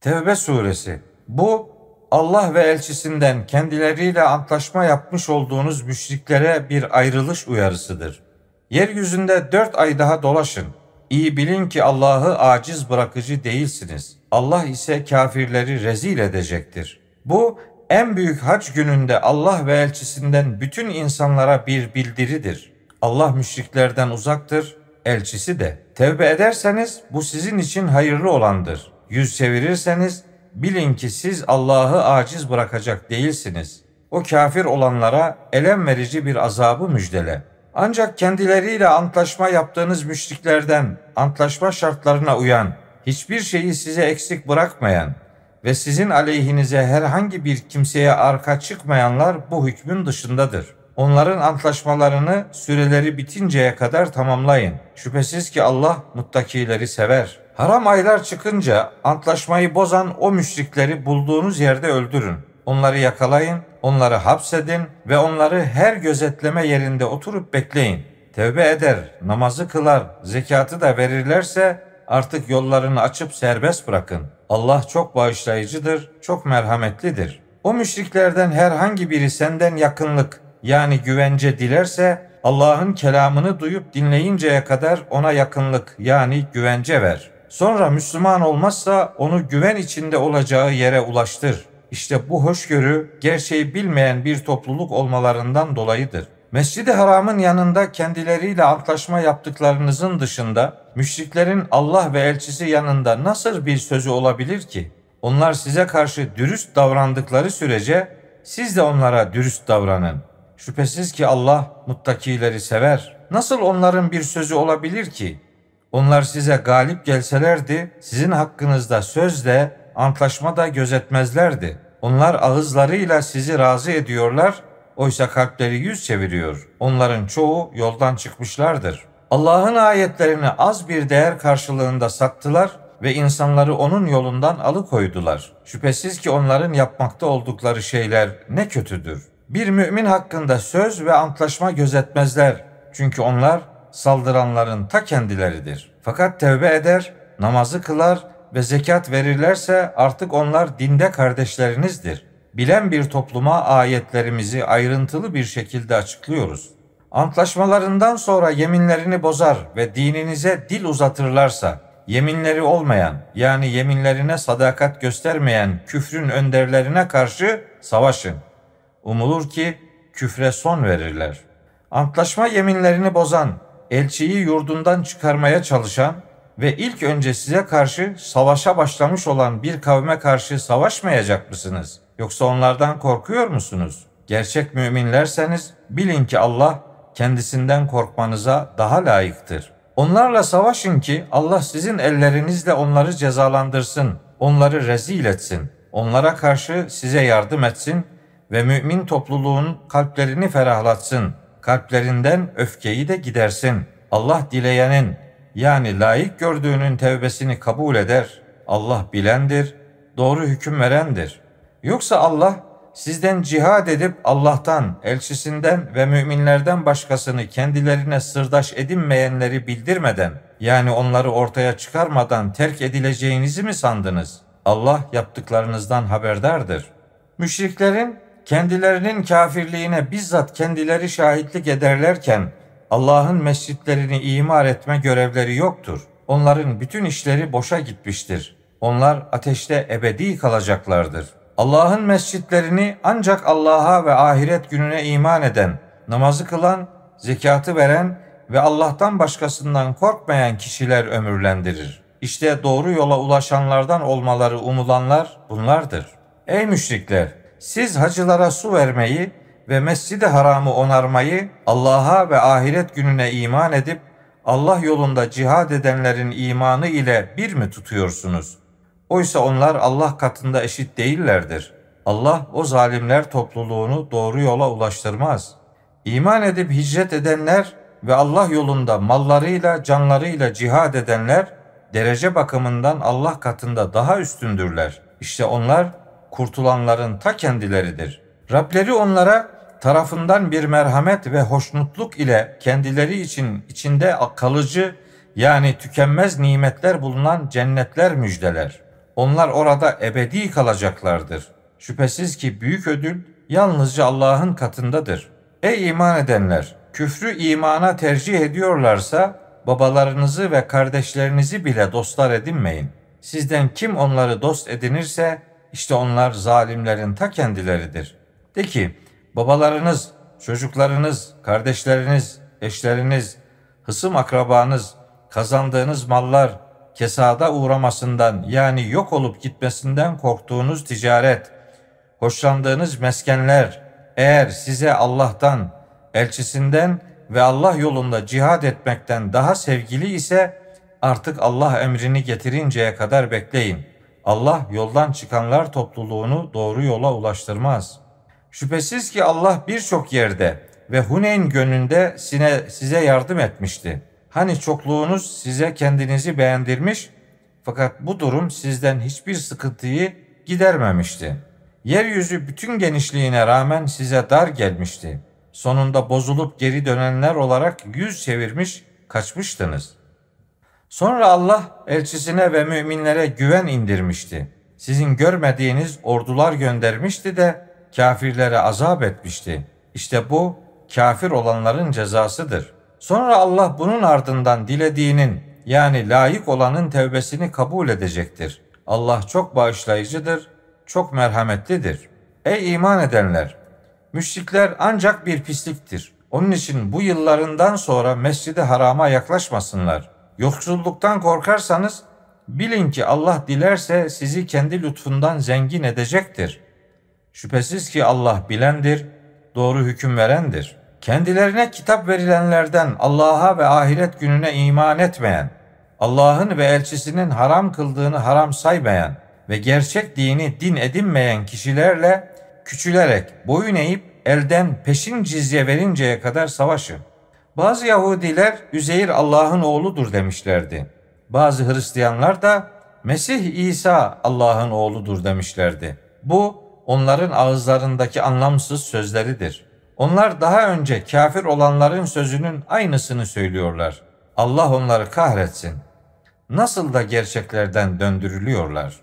Tevbe suresi. Bu Allah ve elçisinden kendileriyle antlaşma yapmış olduğunuz müşriklere bir ayrılış uyarısıdır. Yeryüzünde dört ay daha dolaşın. İyi bilin ki Allah'ı aciz bırakıcı değilsiniz. Allah ise kafirleri rezil edecektir. Bu en büyük hac gününde Allah ve elçisinden bütün insanlara bir bildiridir. Allah müşriklerden uzaktır, elçisi de. Tevbe ederseniz bu sizin için hayırlı olandır. Yüz çevirirseniz bilin ki siz Allah'ı aciz bırakacak değilsiniz. O kafir olanlara elem verici bir azabı müjdele. Ancak kendileriyle antlaşma yaptığınız müşriklerden antlaşma şartlarına uyan, hiçbir şeyi size eksik bırakmayan ve sizin aleyhinize herhangi bir kimseye arka çıkmayanlar bu hükmün dışındadır. Onların antlaşmalarını süreleri bitinceye kadar tamamlayın. Şüphesiz ki Allah muttakileri sever. Haram aylar çıkınca antlaşmayı bozan o müşrikleri bulduğunuz yerde öldürün. Onları yakalayın, onları hapsedin ve onları her gözetleme yerinde oturup bekleyin. Tevbe eder, namazı kılar, zekatı da verirlerse artık yollarını açıp serbest bırakın. Allah çok bağışlayıcıdır, çok merhametlidir. O müşriklerden herhangi biri senden yakınlık yani güvence dilerse Allah'ın kelamını duyup dinleyinceye kadar ona yakınlık yani güvence ver. Sonra Müslüman olmazsa onu güven içinde olacağı yere ulaştır. İşte bu hoşgörü gerçeği bilmeyen bir topluluk olmalarından dolayıdır. Mescid-i Haram'ın yanında kendileriyle antlaşma yaptıklarınızın dışında müşriklerin Allah ve elçisi yanında nasıl bir sözü olabilir ki? Onlar size karşı dürüst davrandıkları sürece siz de onlara dürüst davranın. Şüphesiz ki Allah muttakileri sever. Nasıl onların bir sözü olabilir ki? Onlar size galip gelselerdi sizin hakkınızda sözle antlaşma da gözetmezlerdi. Onlar ağızlarıyla sizi razı ediyorlar, oysa kalpleri yüz çeviriyor. Onların çoğu yoldan çıkmışlardır. Allah'ın ayetlerini az bir değer karşılığında sattılar ve insanları onun yolundan alıkoydular. Şüphesiz ki onların yapmakta oldukları şeyler ne kötüdür. Bir mümin hakkında söz ve antlaşma gözetmezler. Çünkü onlar saldıranların ta kendileridir. Fakat tevbe eder, namazı kılar ve zekat verirlerse artık onlar dinde kardeşlerinizdir. Bilen bir topluma ayetlerimizi ayrıntılı bir şekilde açıklıyoruz. Antlaşmalarından sonra yeminlerini bozar ve dininize dil uzatırlarsa, yeminleri olmayan yani yeminlerine sadakat göstermeyen küfrün önderlerine karşı savaşın. Umulur ki küfre son verirler. Antlaşma yeminlerini bozan, elçiyi yurdundan çıkarmaya çalışan ve ilk önce size karşı savaşa başlamış olan bir kavme karşı savaşmayacak mısınız? Yoksa onlardan korkuyor musunuz? Gerçek müminlerseniz bilin ki Allah kendisinden korkmanıza daha layıktır. Onlarla savaşın ki Allah sizin ellerinizle onları cezalandırsın, onları rezil etsin. Onlara karşı size yardım etsin ve mümin topluluğun kalplerini ferahlatsın. Kalplerinden öfkeyi de gidersin. Allah dileyenin yani layık gördüğünün tevbesini kabul eder. Allah bilendir, doğru hüküm verendir. Yoksa Allah sizden cihad edip Allah'tan, elçisinden ve müminlerden başkasını kendilerine sırdaş edinmeyenleri bildirmeden, yani onları ortaya çıkarmadan terk edileceğinizi mi sandınız? Allah yaptıklarınızdan haberdardır. Müşriklerin kendilerinin kafirliğine bizzat kendileri şahitlik ederlerken Allah'ın mescitlerini imar etme görevleri yoktur. Onların bütün işleri boşa gitmiştir. Onlar ateşte ebedi kalacaklardır. Allah'ın mescitlerini ancak Allah'a ve ahiret gününe iman eden, namazı kılan, zekatı veren ve Allah'tan başkasından korkmayan kişiler ömürlendirir. İşte doğru yola ulaşanlardan olmaları umulanlar bunlardır. Ey müşrikler! Siz hacılara su vermeyi ve Mescid-i Haram'ı onarmayı, Allah'a ve ahiret gününe iman edip Allah yolunda cihad edenlerin imanı ile bir mi tutuyorsunuz? Oysa onlar Allah katında eşit değillerdir. Allah o zalimler topluluğunu doğru yola ulaştırmaz. İman edip hicret edenler ve Allah yolunda mallarıyla, canlarıyla cihad edenler derece bakımından Allah katında daha üstündürler. İşte onlar kurtulanların ta kendileridir. Rableri onlara tarafından bir merhamet ve hoşnutluk ile kendileri için içinde kalıcı yani tükenmez nimetler bulunan cennetler müjdeler. Onlar orada ebedi kalacaklardır. Şüphesiz ki büyük ödül yalnızca Allah'ın katındadır. Ey iman edenler! Küfrü imana tercih ediyorlarsa babalarınızı ve kardeşlerinizi bile dostlar edinmeyin. Sizden kim onları dost edinirse işte onlar zalimlerin ta kendileridir. De ki babalarınız, çocuklarınız, kardeşleriniz, eşleriniz, hısım akrabanız, kazandığınız mallar, kesada uğramasından yani yok olup gitmesinden korktuğunuz ticaret, hoşlandığınız meskenler eğer size Allah'tan, elçisinden ve Allah yolunda cihad etmekten daha sevgili ise artık Allah emrini getirinceye kadar bekleyin. Allah yoldan çıkanlar topluluğunu doğru yola ulaştırmaz. Şüphesiz ki Allah birçok yerde ve Huneyn gönlünde size yardım etmişti. Hani çokluğunuz size kendinizi beğendirmiş fakat bu durum sizden hiçbir sıkıntıyı gidermemişti. Yeryüzü bütün genişliğine rağmen size dar gelmişti. Sonunda bozulup geri dönenler olarak yüz çevirmiş kaçmıştınız. Sonra Allah elçisine ve müminlere güven indirmişti. Sizin görmediğiniz ordular göndermişti de kafirlere azap etmişti. İşte bu kafir olanların cezasıdır.'' Sonra Allah bunun ardından dilediğinin yani layık olanın tevbesini kabul edecektir. Allah çok bağışlayıcıdır, çok merhametlidir. Ey iman edenler! Müşrikler ancak bir pisliktir. Onun için bu yıllarından sonra mescidi harama yaklaşmasınlar. Yoksulluktan korkarsanız bilin ki Allah dilerse sizi kendi lütfundan zengin edecektir. Şüphesiz ki Allah bilendir, doğru hüküm verendir.'' kendilerine kitap verilenlerden Allah'a ve ahiret gününe iman etmeyen, Allah'ın ve elçisinin haram kıldığını haram saymayan ve gerçek dini din edinmeyen kişilerle küçülerek boyun eğip elden peşin cizye verinceye kadar savaşın. Bazı Yahudiler Üzeyir Allah'ın oğludur demişlerdi. Bazı Hristiyanlar da Mesih İsa Allah'ın oğludur demişlerdi. Bu onların ağızlarındaki anlamsız sözleridir.'' Onlar daha önce kafir olanların sözünün aynısını söylüyorlar. Allah onları kahretsin. Nasıl da gerçeklerden döndürülüyorlar.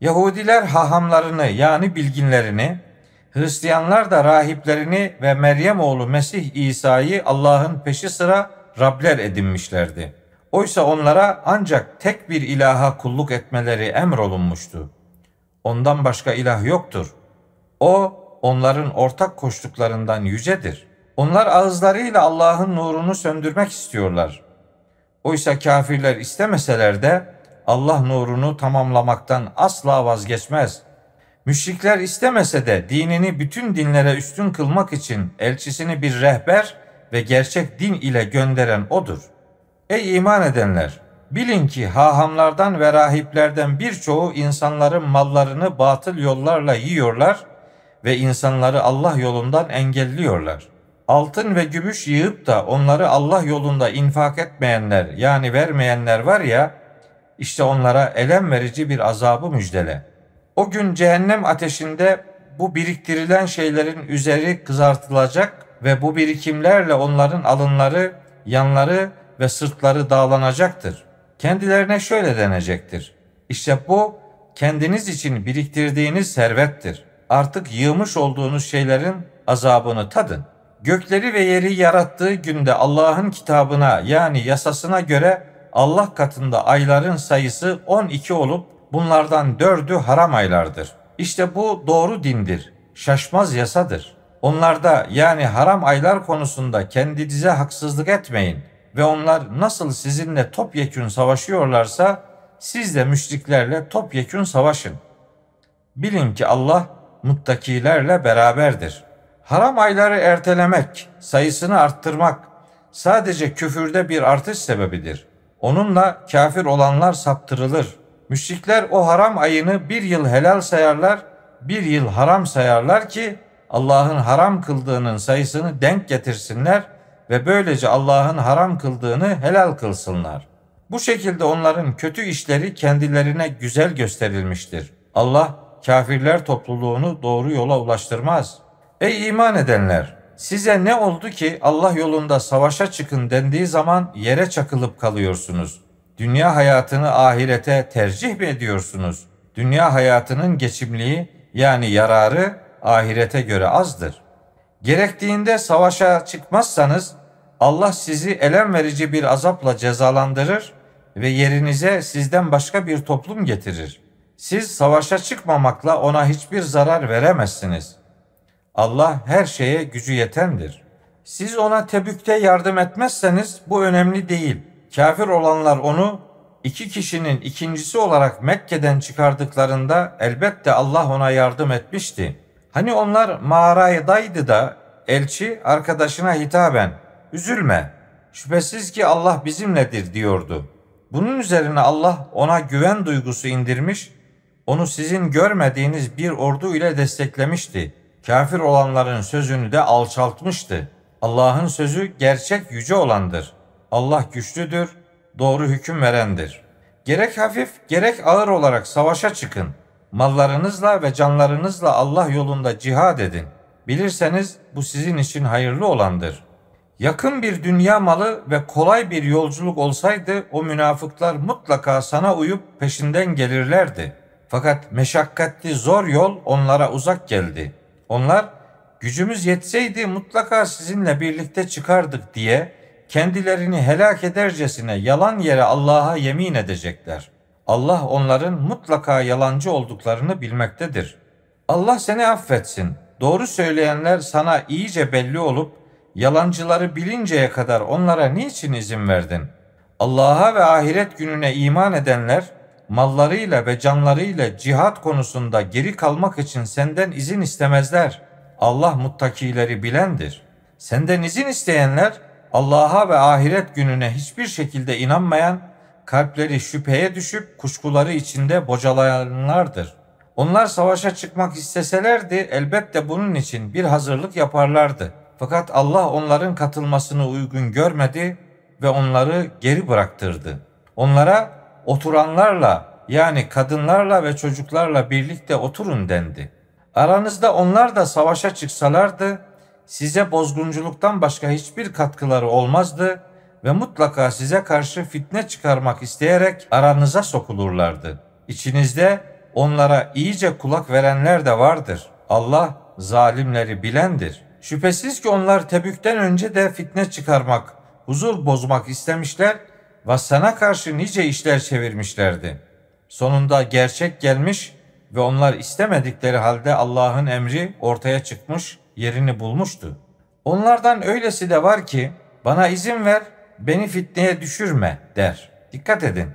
Yahudiler hahamlarını yani bilginlerini, Hristiyanlar da rahiplerini ve Meryem oğlu Mesih İsa'yı Allah'ın peşi sıra Rabler edinmişlerdi. Oysa onlara ancak tek bir ilaha kulluk etmeleri emrolunmuştu. Ondan başka ilah yoktur. O onların ortak koştuklarından yücedir. Onlar ağızlarıyla Allah'ın nurunu söndürmek istiyorlar. Oysa kafirler istemeseler de Allah nurunu tamamlamaktan asla vazgeçmez. Müşrikler istemese de dinini bütün dinlere üstün kılmak için elçisini bir rehber ve gerçek din ile gönderen odur. Ey iman edenler! Bilin ki hahamlardan ve rahiplerden birçoğu insanların mallarını batıl yollarla yiyorlar ve insanları Allah yolundan engelliyorlar. Altın ve gümüş yığıp da onları Allah yolunda infak etmeyenler yani vermeyenler var ya, işte onlara elem verici bir azabı müjdele. O gün cehennem ateşinde bu biriktirilen şeylerin üzeri kızartılacak ve bu birikimlerle onların alınları, yanları ve sırtları dağlanacaktır. Kendilerine şöyle denecektir. İşte bu kendiniz için biriktirdiğiniz servettir artık yığmış olduğunuz şeylerin azabını tadın. Gökleri ve yeri yarattığı günde Allah'ın kitabına yani yasasına göre Allah katında ayların sayısı 12 olup bunlardan dördü haram aylardır. İşte bu doğru dindir, şaşmaz yasadır. Onlarda yani haram aylar konusunda kendinize haksızlık etmeyin ve onlar nasıl sizinle topyekün savaşıyorlarsa siz de müşriklerle topyekün savaşın. Bilin ki Allah muttakilerle beraberdir. Haram ayları ertelemek, sayısını arttırmak sadece küfürde bir artış sebebidir. Onunla kafir olanlar saptırılır. Müşrikler o haram ayını bir yıl helal sayarlar, bir yıl haram sayarlar ki Allah'ın haram kıldığının sayısını denk getirsinler ve böylece Allah'ın haram kıldığını helal kılsınlar. Bu şekilde onların kötü işleri kendilerine güzel gösterilmiştir. Allah kafirler topluluğunu doğru yola ulaştırmaz. Ey iman edenler! Size ne oldu ki Allah yolunda savaşa çıkın dendiği zaman yere çakılıp kalıyorsunuz? Dünya hayatını ahirete tercih mi ediyorsunuz? Dünya hayatının geçimliği yani yararı ahirete göre azdır. Gerektiğinde savaşa çıkmazsanız Allah sizi elem verici bir azapla cezalandırır ve yerinize sizden başka bir toplum getirir. Siz savaşa çıkmamakla ona hiçbir zarar veremezsiniz. Allah her şeye gücü yetendir. Siz ona Tebük'te yardım etmezseniz bu önemli değil. Kafir olanlar onu iki kişinin ikincisi olarak Mekke'den çıkardıklarında elbette Allah ona yardım etmişti. Hani onlar mağaradaydı da elçi arkadaşına hitaben üzülme şüphesiz ki Allah bizimledir diyordu. Bunun üzerine Allah ona güven duygusu indirmiş, onu sizin görmediğiniz bir ordu ile desteklemişti. Kafir olanların sözünü de alçaltmıştı. Allah'ın sözü gerçek yüce olandır. Allah güçlüdür, doğru hüküm verendir. Gerek hafif gerek ağır olarak savaşa çıkın. Mallarınızla ve canlarınızla Allah yolunda cihad edin. Bilirseniz bu sizin için hayırlı olandır. Yakın bir dünya malı ve kolay bir yolculuk olsaydı o münafıklar mutlaka sana uyup peşinden gelirlerdi. Fakat meşakkatli zor yol onlara uzak geldi. Onlar gücümüz yetseydi mutlaka sizinle birlikte çıkardık diye kendilerini helak edercesine yalan yere Allah'a yemin edecekler. Allah onların mutlaka yalancı olduklarını bilmektedir. Allah seni affetsin. Doğru söyleyenler sana iyice belli olup yalancıları bilinceye kadar onlara niçin izin verdin? Allah'a ve ahiret gününe iman edenler mallarıyla ve canlarıyla cihat konusunda geri kalmak için senden izin istemezler. Allah muttakileri bilendir. Senden izin isteyenler Allah'a ve ahiret gününe hiçbir şekilde inanmayan, kalpleri şüpheye düşüp kuşkuları içinde bocalayanlardır. Onlar savaşa çıkmak isteselerdi elbette bunun için bir hazırlık yaparlardı. Fakat Allah onların katılmasını uygun görmedi ve onları geri bıraktırdı. Onlara oturanlarla yani kadınlarla ve çocuklarla birlikte oturun dendi. Aranızda onlar da savaşa çıksalardı size bozgunculuktan başka hiçbir katkıları olmazdı ve mutlaka size karşı fitne çıkarmak isteyerek aranıza sokulurlardı. İçinizde onlara iyice kulak verenler de vardır. Allah zalimleri bilendir. Şüphesiz ki onlar Tebük'ten önce de fitne çıkarmak, huzur bozmak istemişler ve sana karşı nice işler çevirmişlerdi. Sonunda gerçek gelmiş ve onlar istemedikleri halde Allah'ın emri ortaya çıkmış yerini bulmuştu. Onlardan öylesi de var ki bana izin ver beni fitneye düşürme der. Dikkat edin.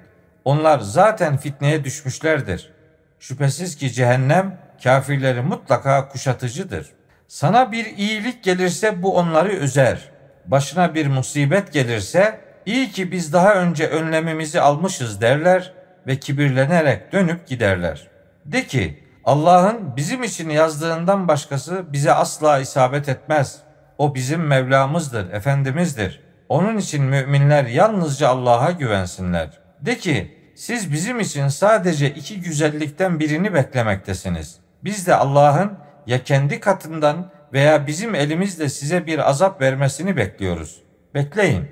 Onlar zaten fitneye düşmüşlerdir. Şüphesiz ki cehennem kafirleri mutlaka kuşatıcıdır. Sana bir iyilik gelirse bu onları üzer. Başına bir musibet gelirse iyi ki biz daha önce önlemimizi almışız derler ve kibirlenerek dönüp giderler. De ki Allah'ın bizim için yazdığından başkası bize asla isabet etmez. O bizim Mevlamızdır, Efendimizdir. Onun için müminler yalnızca Allah'a güvensinler. De ki siz bizim için sadece iki güzellikten birini beklemektesiniz. Biz de Allah'ın ya kendi katından veya bizim elimizle size bir azap vermesini bekliyoruz. Bekleyin.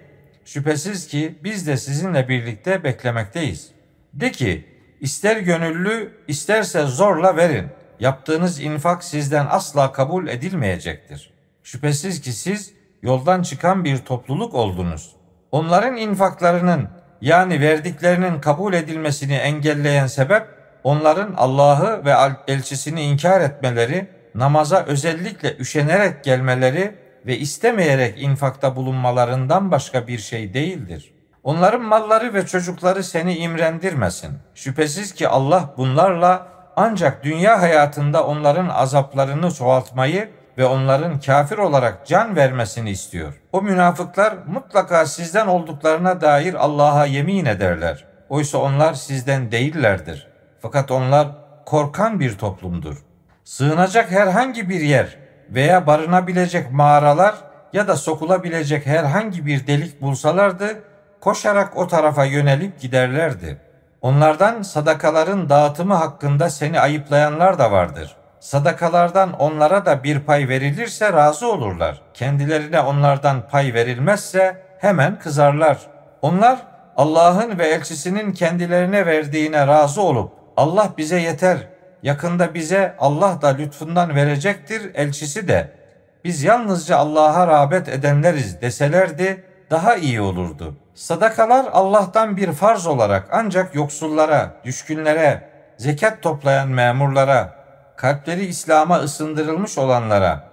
Şüphesiz ki biz de sizinle birlikte beklemekteyiz. De ki İster gönüllü, isterse zorla verin. Yaptığınız infak sizden asla kabul edilmeyecektir. Şüphesiz ki siz yoldan çıkan bir topluluk oldunuz. Onların infaklarının yani verdiklerinin kabul edilmesini engelleyen sebep onların Allah'ı ve elçisini inkar etmeleri, namaza özellikle üşenerek gelmeleri ve istemeyerek infakta bulunmalarından başka bir şey değildir. Onların malları ve çocukları seni imrendirmesin. Şüphesiz ki Allah bunlarla ancak dünya hayatında onların azaplarını çoğaltmayı ve onların kafir olarak can vermesini istiyor. O münafıklar mutlaka sizden olduklarına dair Allah'a yemin ederler. Oysa onlar sizden değillerdir. Fakat onlar korkan bir toplumdur. Sığınacak herhangi bir yer veya barınabilecek mağaralar ya da sokulabilecek herhangi bir delik bulsalardı koşarak o tarafa yönelip giderlerdi. Onlardan sadakaların dağıtımı hakkında seni ayıplayanlar da vardır. Sadakalardan onlara da bir pay verilirse razı olurlar. Kendilerine onlardan pay verilmezse hemen kızarlar. Onlar Allah'ın ve elçisinin kendilerine verdiğine razı olup Allah bize yeter. Yakında bize Allah da lütfundan verecektir elçisi de. Biz yalnızca Allah'a rağbet edenleriz deselerdi daha iyi olurdu. Sadakalar Allah'tan bir farz olarak ancak yoksullara, düşkünlere, zekat toplayan memurlara, kalpleri İslam'a ısındırılmış olanlara,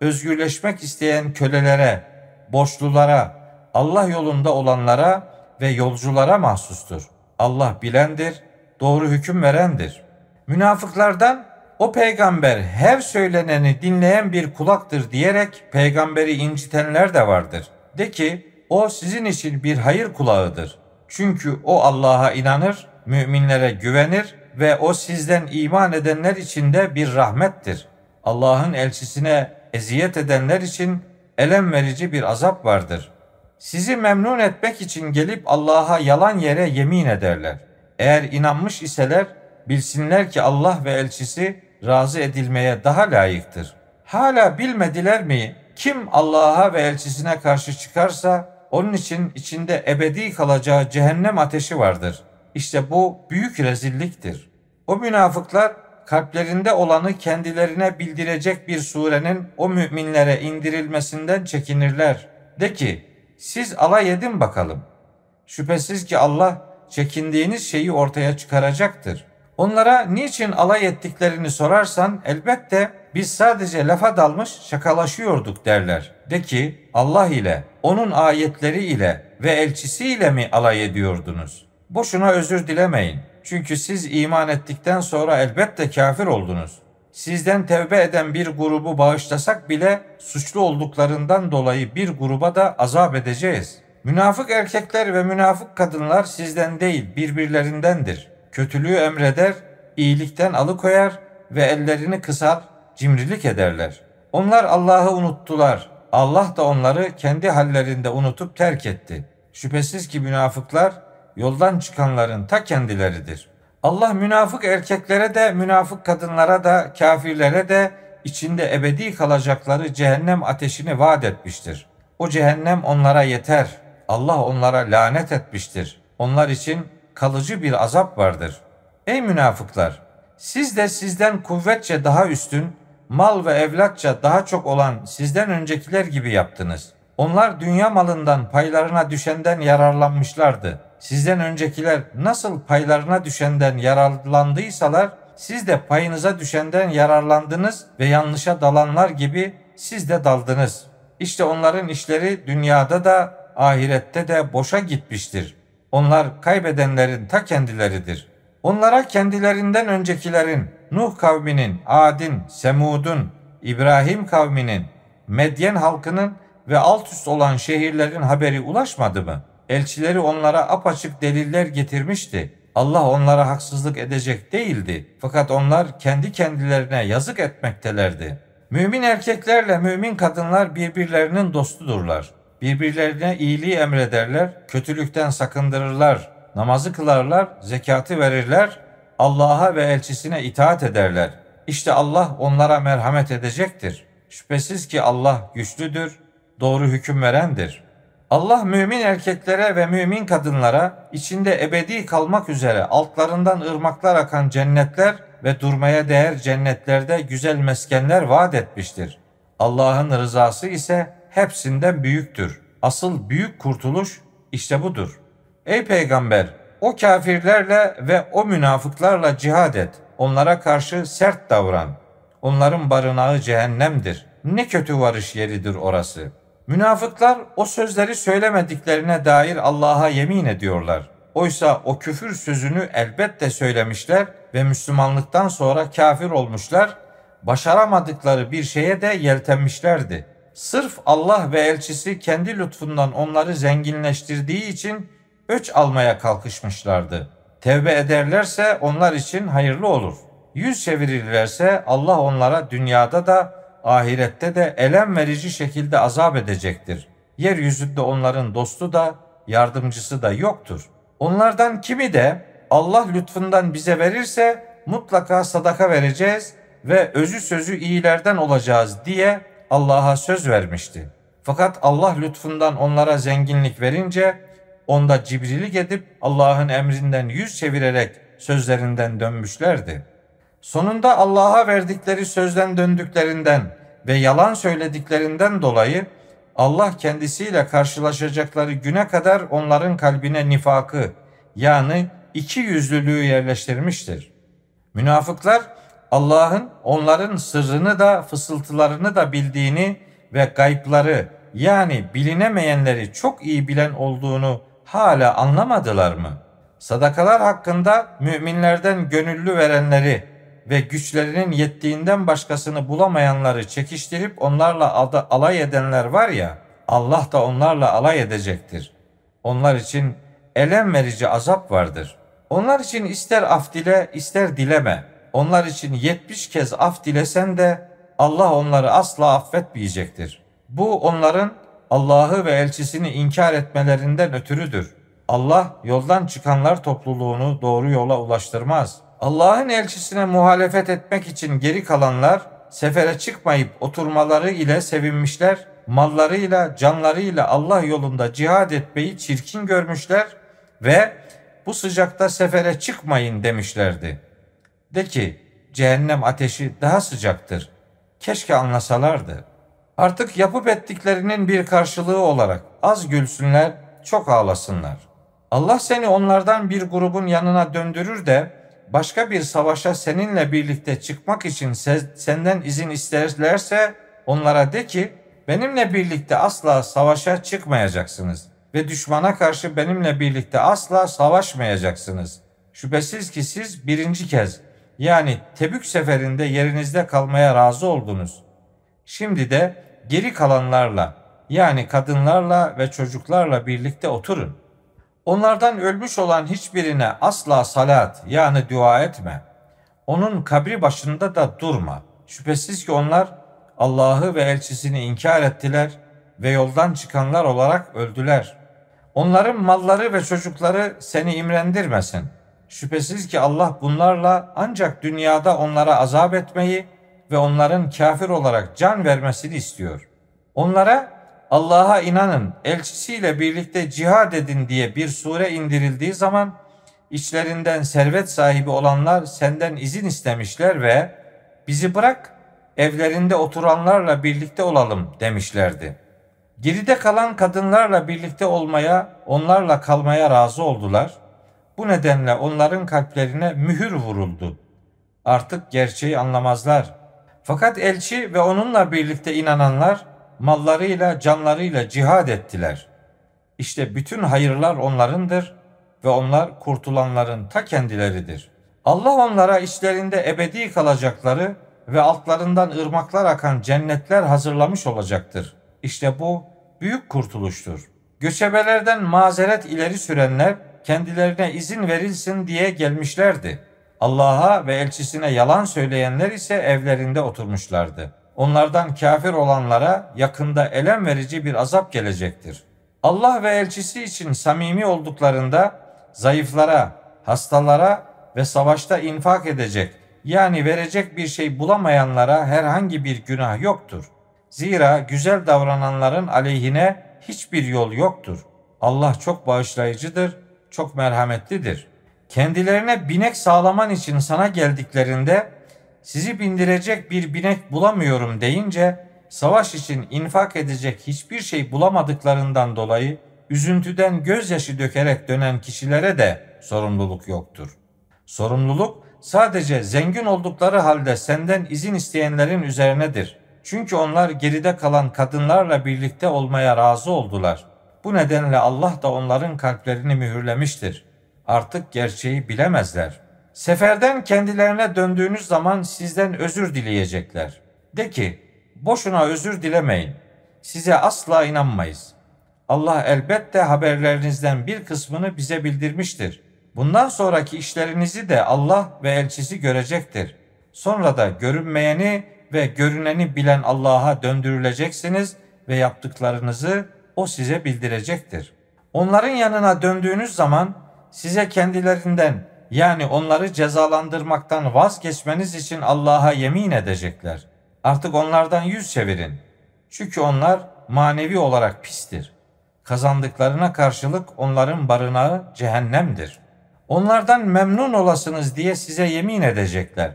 özgürleşmek isteyen kölelere, borçlulara, Allah yolunda olanlara ve yolculara mahsustur. Allah bilendir, doğru hüküm verendir. Münafıklardan o peygamber her söyleneni dinleyen bir kulaktır diyerek peygamberi incitenler de vardır. De ki o sizin için bir hayır kulağıdır. Çünkü o Allah'a inanır, müminlere güvenir ve o sizden iman edenler için de bir rahmettir. Allah'ın elçisine eziyet edenler için elem verici bir azap vardır. Sizi memnun etmek için gelip Allah'a yalan yere yemin ederler. Eğer inanmış iseler bilsinler ki Allah ve elçisi razı edilmeye daha layıktır. Hala bilmediler mi kim Allah'a ve elçisine karşı çıkarsa onun için içinde ebedi kalacağı cehennem ateşi vardır. İşte bu büyük rezilliktir. O münafıklar kalplerinde olanı kendilerine bildirecek bir surenin o müminlere indirilmesinden çekinirler. De ki siz alay edin bakalım. Şüphesiz ki Allah çekindiğiniz şeyi ortaya çıkaracaktır. Onlara niçin alay ettiklerini sorarsan elbette biz sadece lafa dalmış şakalaşıyorduk derler. De ki Allah ile, onun ayetleri ile ve elçisiyle mi alay ediyordunuz? Boşuna özür dilemeyin. Çünkü siz iman ettikten sonra elbette kafir oldunuz. Sizden tevbe eden bir grubu bağışlasak bile suçlu olduklarından dolayı bir gruba da azap edeceğiz. Münafık erkekler ve münafık kadınlar sizden değil birbirlerindendir. Kötülüğü emreder, iyilikten alıkoyar ve ellerini kısar, cimrilik ederler. Onlar Allah'ı unuttular. Allah da onları kendi hallerinde unutup terk etti. Şüphesiz ki münafıklar yoldan çıkanların ta kendileridir. Allah münafık erkeklere de münafık kadınlara da kafirlere de içinde ebedi kalacakları cehennem ateşini vaat etmiştir. O cehennem onlara yeter. Allah onlara lanet etmiştir. Onlar için kalıcı bir azap vardır. Ey münafıklar! Siz de sizden kuvvetçe daha üstün, mal ve evlatça daha çok olan sizden öncekiler gibi yaptınız. Onlar dünya malından paylarına düşenden yararlanmışlardı. Sizden öncekiler nasıl paylarına düşenden yararlandıysalar, siz de payınıza düşenden yararlandınız ve yanlışa dalanlar gibi siz de daldınız. İşte onların işleri dünyada da ahirette de boşa gitmiştir. Onlar kaybedenlerin ta kendileridir. Onlara kendilerinden öncekilerin, Nuh kavminin, Adin, Semud'un, İbrahim kavminin, Medyen halkının ve alt üst olan şehirlerin haberi ulaşmadı mı? Elçileri onlara apaçık deliller getirmişti. Allah onlara haksızlık edecek değildi. Fakat onlar kendi kendilerine yazık etmektelerdi. Mümin erkeklerle mümin kadınlar birbirlerinin dostudurlar. Birbirlerine iyiliği emrederler, kötülükten sakındırırlar, namazı kılarlar, zekatı verirler, Allah'a ve elçisine itaat ederler. İşte Allah onlara merhamet edecektir. Şüphesiz ki Allah güçlüdür, doğru hüküm verendir. Allah mümin erkeklere ve mümin kadınlara içinde ebedi kalmak üzere altlarından ırmaklar akan cennetler ve durmaya değer cennetlerde güzel meskenler vaat etmiştir. Allah'ın rızası ise hepsinden büyüktür. Asıl büyük kurtuluş işte budur. Ey peygamber o kafirlerle ve o münafıklarla cihad et. Onlara karşı sert davran. Onların barınağı cehennemdir. Ne kötü varış yeridir orası. Münafıklar o sözleri söylemediklerine dair Allah'a yemin ediyorlar. Oysa o küfür sözünü elbette söylemişler ve Müslümanlıktan sonra kafir olmuşlar, başaramadıkları bir şeye de yeltenmişlerdi. Sırf Allah ve elçisi kendi lütfundan onları zenginleştirdiği için öç almaya kalkışmışlardı. Tevbe ederlerse onlar için hayırlı olur. Yüz çevirirlerse Allah onlara dünyada da ahirette de elem verici şekilde azap edecektir. Yeryüzünde onların dostu da yardımcısı da yoktur. Onlardan kimi de Allah lütfundan bize verirse mutlaka sadaka vereceğiz ve özü sözü iyilerden olacağız diye Allah'a söz vermişti. Fakat Allah lütfundan onlara zenginlik verince onda cibrilik edip Allah'ın emrinden yüz çevirerek sözlerinden dönmüşlerdi. Sonunda Allah'a verdikleri sözden döndüklerinden ve yalan söylediklerinden dolayı Allah kendisiyle karşılaşacakları güne kadar onların kalbine nifakı yani iki yüzlülüğü yerleştirmiştir. Münafıklar Allah'ın onların sırrını da fısıltılarını da bildiğini ve gaypları yani bilinemeyenleri çok iyi bilen olduğunu hala anlamadılar mı? Sadakalar hakkında müminlerden gönüllü verenleri ve güçlerinin yettiğinden başkasını bulamayanları çekiştirip onlarla alay edenler var ya, Allah da onlarla alay edecektir. Onlar için elem verici azap vardır. Onlar için ister af dile ister dileme. Onlar için yetmiş kez af dilesen de Allah onları asla affetmeyecektir. Bu onların Allah'ı ve elçisini inkar etmelerinden ötürüdür. Allah yoldan çıkanlar topluluğunu doğru yola ulaştırmaz. Allah'ın elçisine muhalefet etmek için geri kalanlar sefere çıkmayıp oturmaları ile sevinmişler, mallarıyla, canlarıyla Allah yolunda cihad etmeyi çirkin görmüşler ve bu sıcakta sefere çıkmayın demişlerdi. De ki cehennem ateşi daha sıcaktır. Keşke anlasalardı. Artık yapıp ettiklerinin bir karşılığı olarak az gülsünler, çok ağlasınlar. Allah seni onlardan bir grubun yanına döndürür de başka bir savaşa seninle birlikte çıkmak için senden izin isterlerse onlara de ki benimle birlikte asla savaşa çıkmayacaksınız ve düşmana karşı benimle birlikte asla savaşmayacaksınız. Şüphesiz ki siz birinci kez yani Tebük seferinde yerinizde kalmaya razı oldunuz. Şimdi de geri kalanlarla yani kadınlarla ve çocuklarla birlikte oturun. Onlardan ölmüş olan hiçbirine asla salat yani dua etme. Onun kabri başında da durma. Şüphesiz ki onlar Allah'ı ve elçisini inkar ettiler ve yoldan çıkanlar olarak öldüler. Onların malları ve çocukları seni imrendirmesin. Şüphesiz ki Allah bunlarla ancak dünyada onlara azap etmeyi ve onların kafir olarak can vermesini istiyor. Onlara Allah'a inanın, elçisiyle birlikte cihad edin diye bir sure indirildiği zaman içlerinden servet sahibi olanlar senden izin istemişler ve bizi bırak evlerinde oturanlarla birlikte olalım demişlerdi. Geride kalan kadınlarla birlikte olmaya, onlarla kalmaya razı oldular. Bu nedenle onların kalplerine mühür vuruldu. Artık gerçeği anlamazlar. Fakat elçi ve onunla birlikte inananlar mallarıyla, canlarıyla cihad ettiler. İşte bütün hayırlar onlarındır ve onlar kurtulanların ta kendileridir. Allah onlara içlerinde ebedi kalacakları ve altlarından ırmaklar akan cennetler hazırlamış olacaktır. İşte bu büyük kurtuluştur. Göçebelerden mazeret ileri sürenler kendilerine izin verilsin diye gelmişlerdi. Allah'a ve elçisine yalan söyleyenler ise evlerinde oturmuşlardı. Onlardan kafir olanlara yakında elem verici bir azap gelecektir. Allah ve elçisi için samimi olduklarında zayıflara, hastalara ve savaşta infak edecek yani verecek bir şey bulamayanlara herhangi bir günah yoktur. Zira güzel davrananların aleyhine hiçbir yol yoktur. Allah çok bağışlayıcıdır, çok merhametlidir. Kendilerine binek sağlaman için sana geldiklerinde sizi bindirecek bir binek bulamıyorum deyince savaş için infak edecek hiçbir şey bulamadıklarından dolayı üzüntüden gözyaşı dökerek dönen kişilere de sorumluluk yoktur. Sorumluluk sadece zengin oldukları halde senden izin isteyenlerin üzerinedir. Çünkü onlar geride kalan kadınlarla birlikte olmaya razı oldular. Bu nedenle Allah da onların kalplerini mühürlemiştir. Artık gerçeği bilemezler. Seferden kendilerine döndüğünüz zaman sizden özür dileyecekler. De ki, boşuna özür dilemeyin. Size asla inanmayız. Allah elbette haberlerinizden bir kısmını bize bildirmiştir. Bundan sonraki işlerinizi de Allah ve elçisi görecektir. Sonra da görünmeyeni ve görüneni bilen Allah'a döndürüleceksiniz ve yaptıklarınızı o size bildirecektir. Onların yanına döndüğünüz zaman size kendilerinden yani onları cezalandırmaktan vazgeçmeniz için Allah'a yemin edecekler. Artık onlardan yüz çevirin. Çünkü onlar manevi olarak pistir. Kazandıklarına karşılık onların barınağı cehennemdir. Onlardan memnun olasınız diye size yemin edecekler.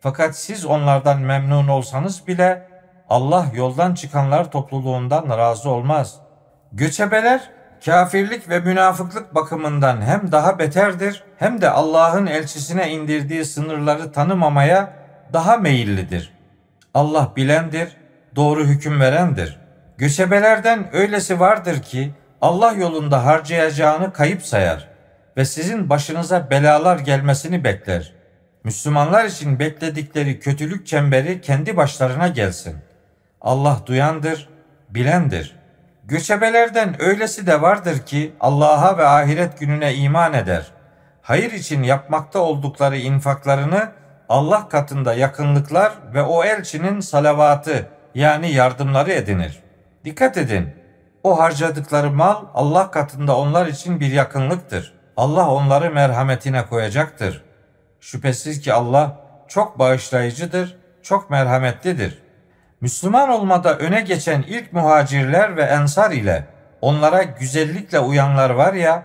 Fakat siz onlardan memnun olsanız bile Allah yoldan çıkanlar topluluğundan razı olmaz. Göçebeler kafirlik ve münafıklık bakımından hem daha beterdir hem de Allah'ın elçisine indirdiği sınırları tanımamaya daha meyillidir. Allah bilendir, doğru hüküm verendir. Göçebelerden öylesi vardır ki Allah yolunda harcayacağını kayıp sayar ve sizin başınıza belalar gelmesini bekler. Müslümanlar için bekledikleri kötülük çemberi kendi başlarına gelsin. Allah duyandır, bilendir. Göçebelerden öylesi de vardır ki Allah'a ve ahiret gününe iman eder. Hayır için yapmakta oldukları infaklarını Allah katında yakınlıklar ve o elçinin salavatı yani yardımları edinir. Dikkat edin. O harcadıkları mal Allah katında onlar için bir yakınlıktır. Allah onları merhametine koyacaktır. Şüphesiz ki Allah çok bağışlayıcıdır, çok merhametlidir. Müslüman olmada öne geçen ilk muhacirler ve ensar ile onlara güzellikle uyanlar var ya,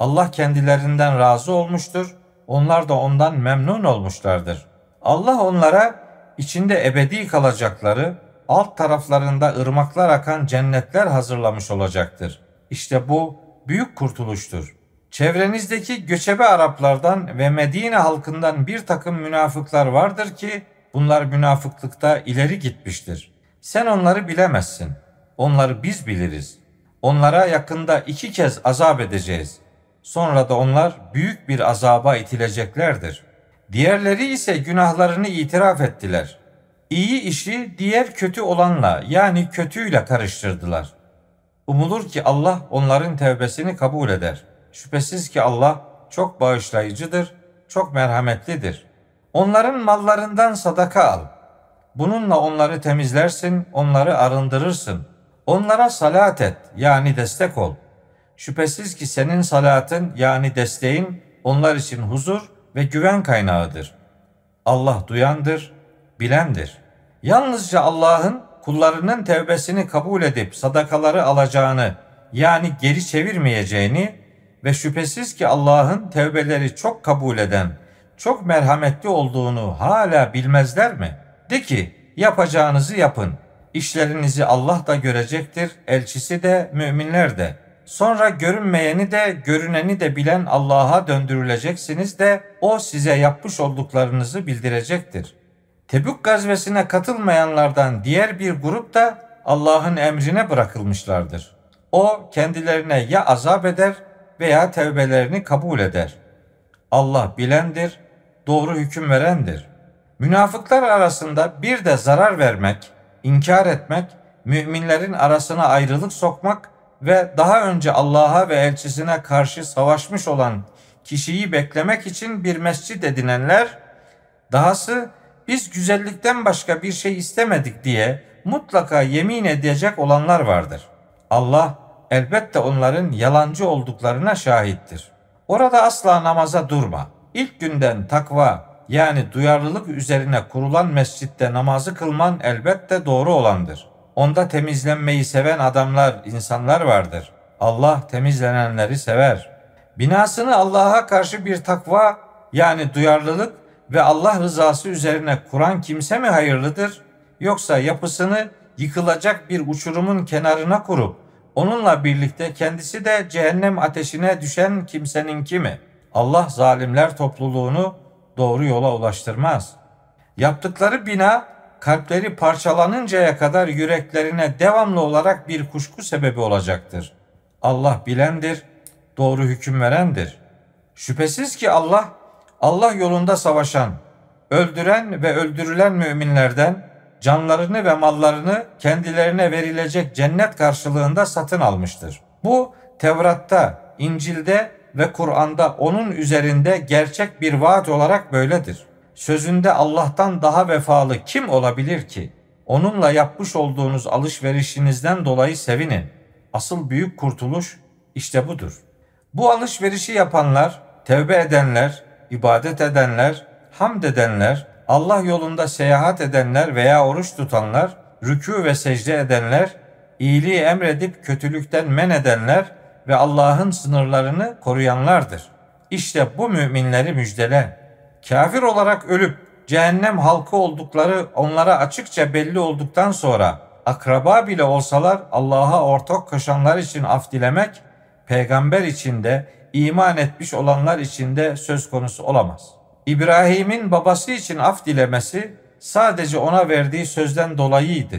Allah kendilerinden razı olmuştur, onlar da ondan memnun olmuşlardır. Allah onlara içinde ebedi kalacakları, alt taraflarında ırmaklar akan cennetler hazırlamış olacaktır. İşte bu büyük kurtuluştur. Çevrenizdeki göçebe Araplardan ve Medine halkından bir takım münafıklar vardır ki bunlar münafıklıkta ileri gitmiştir. Sen onları bilemezsin. Onları biz biliriz. Onlara yakında iki kez azap edeceğiz. Sonra da onlar büyük bir azaba itileceklerdir. Diğerleri ise günahlarını itiraf ettiler. İyi işi diğer kötü olanla yani kötüyle karıştırdılar. Umulur ki Allah onların tevbesini kabul eder. Şüphesiz ki Allah çok bağışlayıcıdır, çok merhametlidir. Onların mallarından sadaka al. Bununla onları temizlersin, onları arındırırsın. Onlara salat et, yani destek ol. Şüphesiz ki senin salatın yani desteğin onlar için huzur ve güven kaynağıdır. Allah duyandır, bilendir. Yalnızca Allah'ın kullarının tevbesini kabul edip sadakaları alacağını yani geri çevirmeyeceğini ve şüphesiz ki Allah'ın tevbeleri çok kabul eden, çok merhametli olduğunu hala bilmezler mi? De ki yapacağınızı yapın. İşlerinizi Allah da görecektir, elçisi de, müminler de. Sonra görünmeyeni de, görüneni de bilen Allah'a döndürüleceksiniz de o size yapmış olduklarınızı bildirecektir. Tebük gazvesine katılmayanlardan diğer bir grup da Allah'ın emrine bırakılmışlardır. O kendilerine ya azap eder veya tevbelerini kabul eder. Allah bilendir, doğru hüküm verendir. Münafıklar arasında bir de zarar vermek, inkar etmek, müminlerin arasına ayrılık sokmak ve daha önce Allah'a ve elçisine karşı savaşmış olan kişiyi beklemek için bir mescit edinenler, dahası biz güzellikten başka bir şey istemedik diye mutlaka yemin edecek olanlar vardır. Allah elbette onların yalancı olduklarına şahittir. Orada asla namaza durma. İlk günden takva yani duyarlılık üzerine kurulan mescitte namazı kılman elbette doğru olandır. Onda temizlenmeyi seven adamlar, insanlar vardır. Allah temizlenenleri sever. Binasını Allah'a karşı bir takva yani duyarlılık ve Allah rızası üzerine kuran kimse mi hayırlıdır? Yoksa yapısını yıkılacak bir uçurumun kenarına kurup onunla birlikte kendisi de cehennem ateşine düşen kimsenin kimi? Allah zalimler topluluğunu doğru yola ulaştırmaz. Yaptıkları bina kalpleri parçalanıncaya kadar yüreklerine devamlı olarak bir kuşku sebebi olacaktır. Allah bilendir, doğru hüküm verendir. Şüphesiz ki Allah, Allah yolunda savaşan, öldüren ve öldürülen müminlerden canlarını ve mallarını kendilerine verilecek cennet karşılığında satın almıştır. Bu Tevrat'ta, İncil'de ve Kur'an'da onun üzerinde gerçek bir vaat olarak böyledir. Sözünde Allah'tan daha vefalı kim olabilir ki? Onunla yapmış olduğunuz alışverişinizden dolayı sevinin. Asıl büyük kurtuluş işte budur. Bu alışverişi yapanlar, tevbe edenler, ibadet edenler, hamd edenler, Allah yolunda seyahat edenler veya oruç tutanlar, rükû ve secde edenler, iyiliği emredip kötülükten men edenler ve Allah'ın sınırlarını koruyanlardır. İşte bu müminleri müjdele. Kafir olarak ölüp cehennem halkı oldukları onlara açıkça belli olduktan sonra akraba bile olsalar Allah'a ortak koşanlar için af dilemek, peygamber için de iman etmiş olanlar için de söz konusu olamaz. İbrahim'in babası için af dilemesi sadece ona verdiği sözden dolayıydı.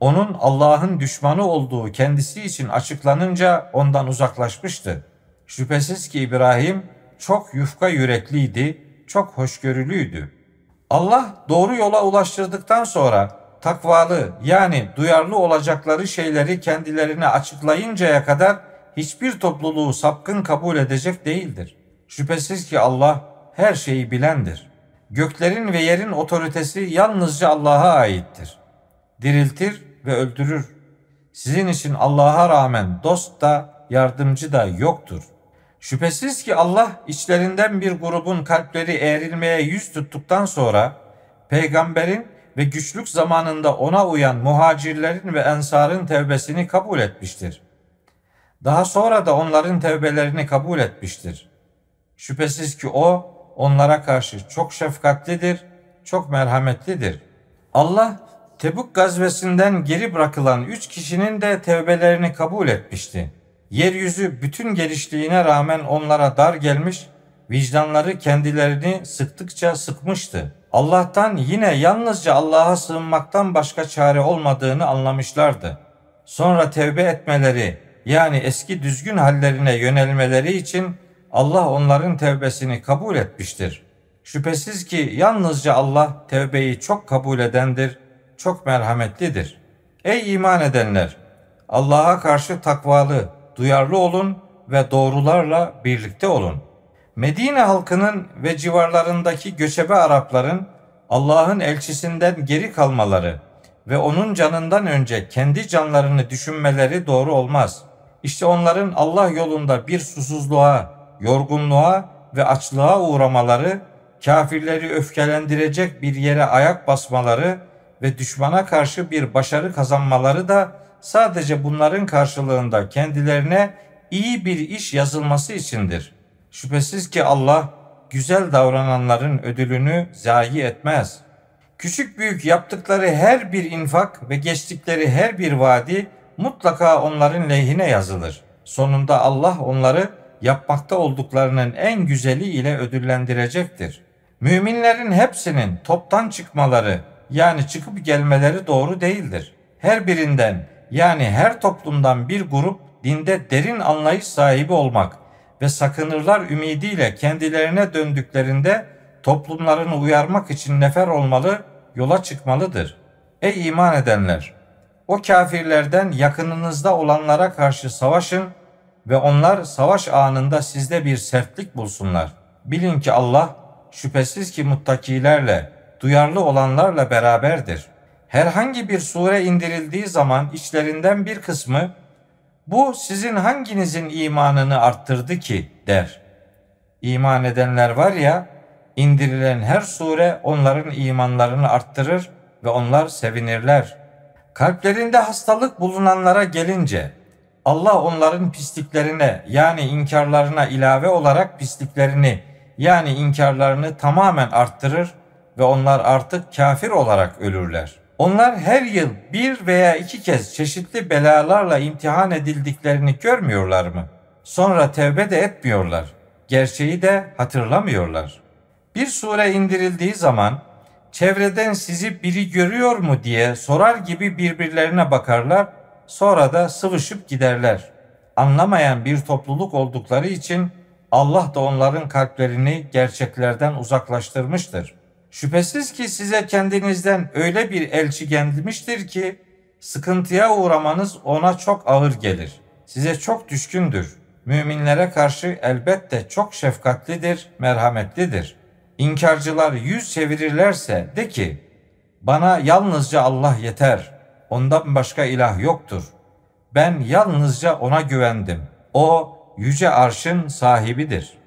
Onun Allah'ın düşmanı olduğu kendisi için açıklanınca ondan uzaklaşmıştı. Şüphesiz ki İbrahim çok yufka yürekliydi, çok hoşgörülüydü. Allah doğru yola ulaştırdıktan sonra takvalı yani duyarlı olacakları şeyleri kendilerine açıklayıncaya kadar hiçbir topluluğu sapkın kabul edecek değildir. Şüphesiz ki Allah her şeyi bilendir. Göklerin ve yerin otoritesi yalnızca Allah'a aittir. Diriltir ve öldürür. Sizin için Allah'a rağmen dost da yardımcı da yoktur. Şüphesiz ki Allah içlerinden bir grubun kalpleri eğrilmeye yüz tuttuktan sonra peygamberin ve güçlük zamanında ona uyan muhacirlerin ve ensarın tevbesini kabul etmiştir. Daha sonra da onların tevbelerini kabul etmiştir. Şüphesiz ki o onlara karşı çok şefkatlidir, çok merhametlidir. Allah Tebuk gazvesinden geri bırakılan üç kişinin de tevbelerini kabul etmişti. Yeryüzü bütün gelişliğine rağmen onlara dar gelmiş, vicdanları kendilerini sıktıkça sıkmıştı. Allah'tan yine yalnızca Allah'a sığınmaktan başka çare olmadığını anlamışlardı. Sonra tevbe etmeleri yani eski düzgün hallerine yönelmeleri için Allah onların tevbesini kabul etmiştir. Şüphesiz ki yalnızca Allah tevbeyi çok kabul edendir, çok merhametlidir. Ey iman edenler! Allah'a karşı takvalı, duyarlı olun ve doğrularla birlikte olun. Medine halkının ve civarlarındaki göçebe Arapların Allah'ın elçisinden geri kalmaları ve onun canından önce kendi canlarını düşünmeleri doğru olmaz. İşte onların Allah yolunda bir susuzluğa, yorgunluğa ve açlığa uğramaları, kafirleri öfkelendirecek bir yere ayak basmaları ve düşmana karşı bir başarı kazanmaları da sadece bunların karşılığında kendilerine iyi bir iş yazılması içindir. Şüphesiz ki Allah güzel davrananların ödülünü zayi etmez. Küçük büyük yaptıkları her bir infak ve geçtikleri her bir vadi mutlaka onların lehine yazılır. Sonunda Allah onları yapmakta olduklarının en güzeli ile ödüllendirecektir. Müminlerin hepsinin toptan çıkmaları yani çıkıp gelmeleri doğru değildir. Her birinden yani her toplumdan bir grup dinde derin anlayış sahibi olmak ve sakınırlar ümidiyle kendilerine döndüklerinde toplumlarını uyarmak için nefer olmalı, yola çıkmalıdır. Ey iman edenler! O kafirlerden yakınınızda olanlara karşı savaşın ve onlar savaş anında sizde bir sertlik bulsunlar. Bilin ki Allah şüphesiz ki muttakilerle, duyarlı olanlarla beraberdir. Herhangi bir sure indirildiği zaman içlerinden bir kısmı bu sizin hanginizin imanını arttırdı ki der. İman edenler var ya indirilen her sure onların imanlarını arttırır ve onlar sevinirler. Kalplerinde hastalık bulunanlara gelince Allah onların pisliklerine yani inkarlarına ilave olarak pisliklerini yani inkarlarını tamamen arttırır ve onlar artık kafir olarak ölürler. Onlar her yıl bir veya iki kez çeşitli belalarla imtihan edildiklerini görmüyorlar mı? Sonra tevbe de etmiyorlar. Gerçeği de hatırlamıyorlar. Bir sure indirildiği zaman çevreden sizi biri görüyor mu diye sorar gibi birbirlerine bakarlar, sonra da sıvışıp giderler. Anlamayan bir topluluk oldukları için Allah da onların kalplerini gerçeklerden uzaklaştırmıştır. Şüphesiz ki size kendinizden öyle bir elçi gelmiştir ki sıkıntıya uğramanız ona çok ağır gelir. Size çok düşkündür. Müminlere karşı elbette çok şefkatlidir, merhametlidir. İnkarcılar yüz çevirirlerse de ki bana yalnızca Allah yeter. Ondan başka ilah yoktur. Ben yalnızca ona güvendim. O yüce arşın sahibidir.''